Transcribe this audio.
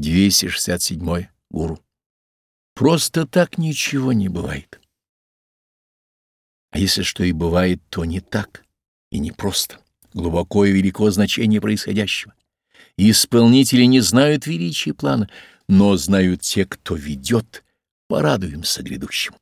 267. Гуру. Просто так ничего не бывает. А если что и бывает, то не так и не просто. Глубоко и велико значение происходящего. Исполнители не знают величия плана, но знают те, кто ведет, порадуемся грядущему.